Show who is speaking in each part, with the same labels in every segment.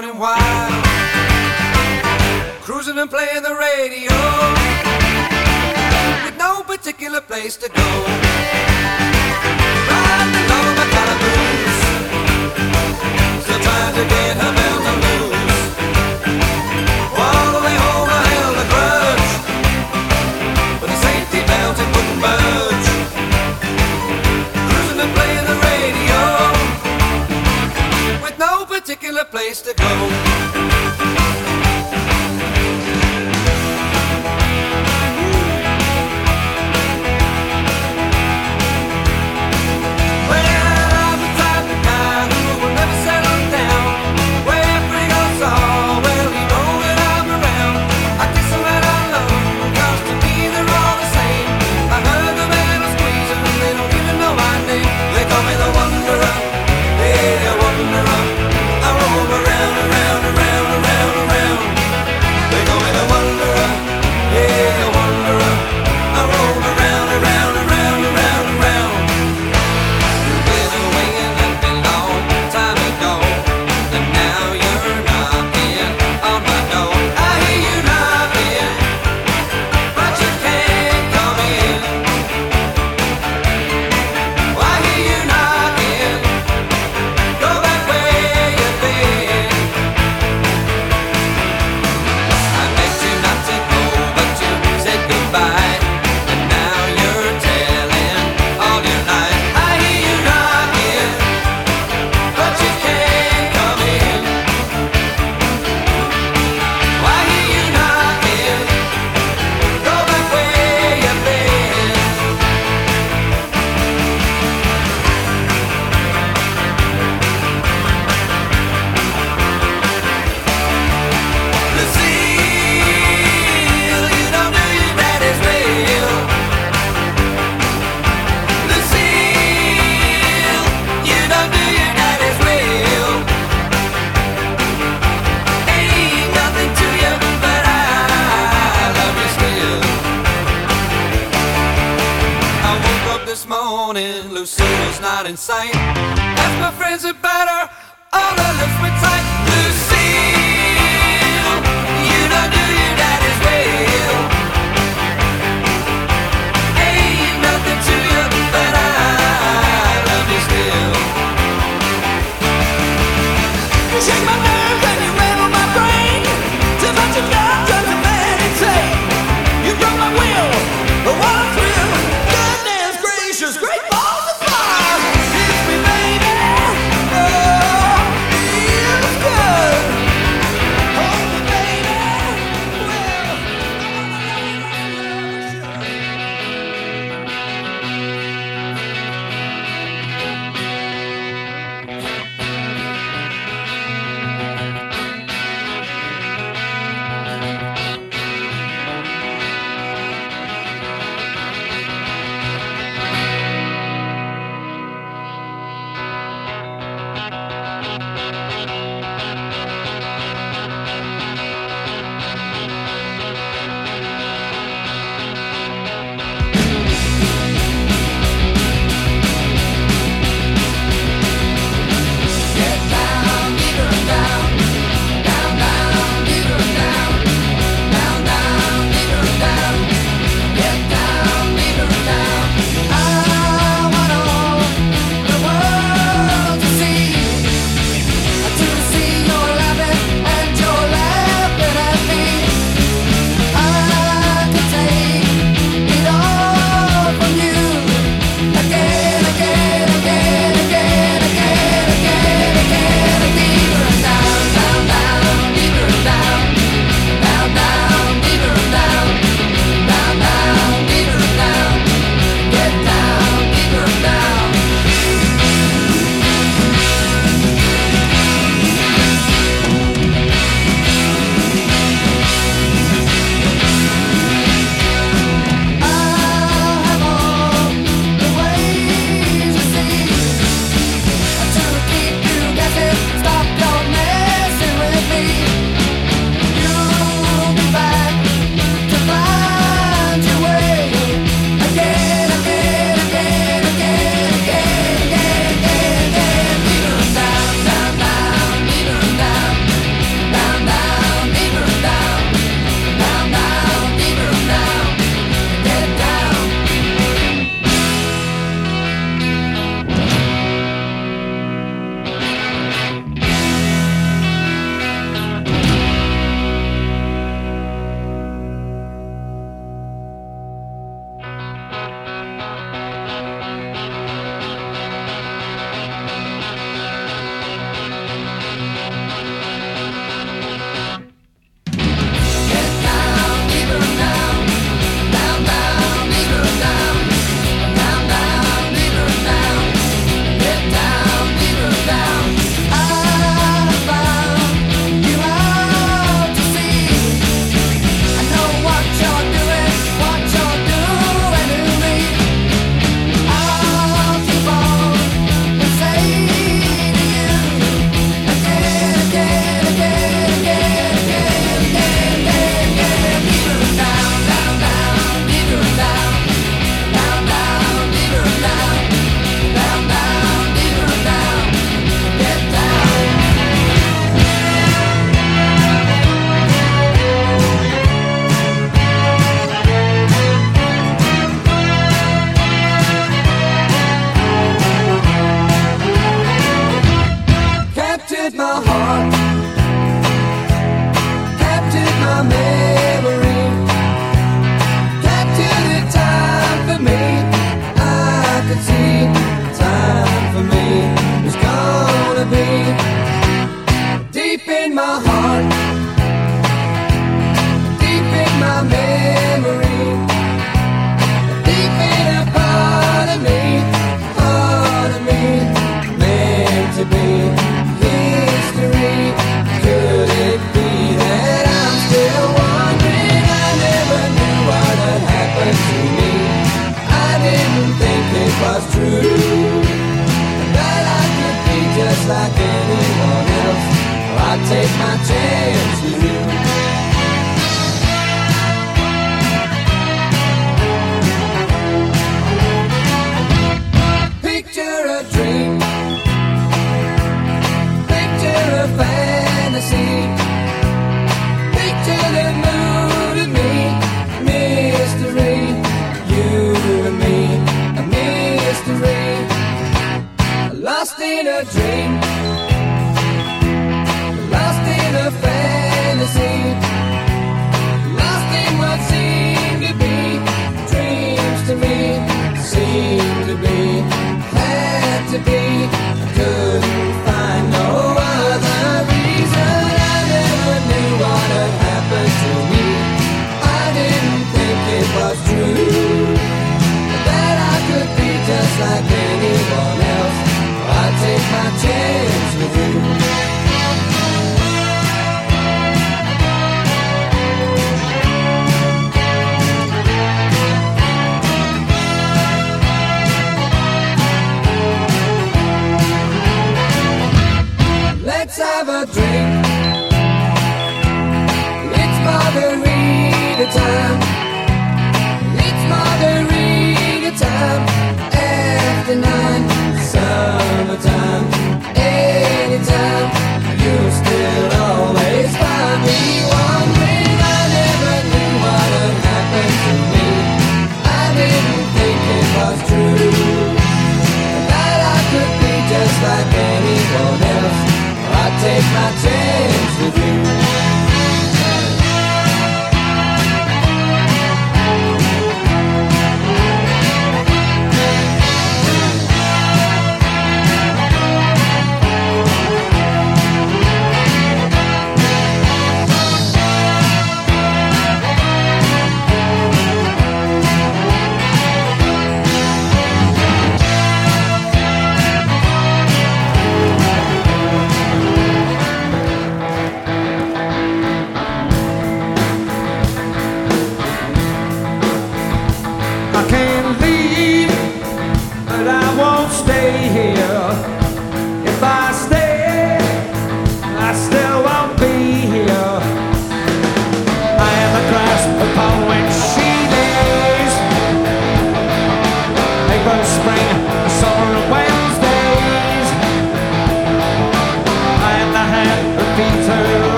Speaker 1: running wild. Cruising and playing the radio with no particular place to go. next morning, Lucilla's not in sight. As my friends are better, all I left were tight.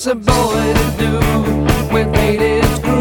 Speaker 1: What's a boy to do with hate is